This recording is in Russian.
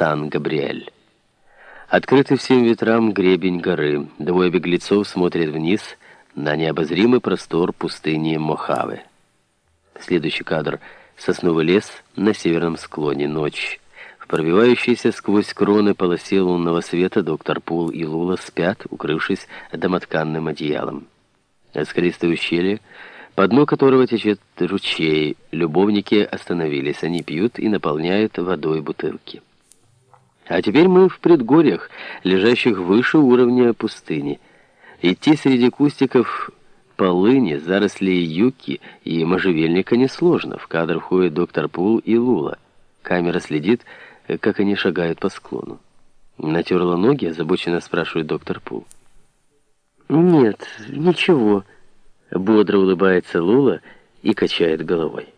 Сан-Габриэль. Открытый всем ветрам гребень горы. Двое беглецов смотрят вниз на необозримый простор пустыни Мохавы. Следующий кадр. Сосновый лес на северном склоне. Ночь. В пробивающейся сквозь кроны полосе лунного света доктор Пул и Лула спят, укрывшись домотканным одеялом. Скалистое ущелье, по дну которого течет ручей. Любовники остановились. Они пьют и наполняют водой бутылки. А теперь мы в предгорьях, лежащих выше уровня пустыни. Идти среди кустиков полыни, зарослей юки и можжевельника несложно. В кадр входит доктор Пул и Лула. Камера следит, как они шагают по склону. Натерла ноги, озабоченно спрашивает доктор Пул. «Нет, ничего», — бодро улыбается Лула и качает головой.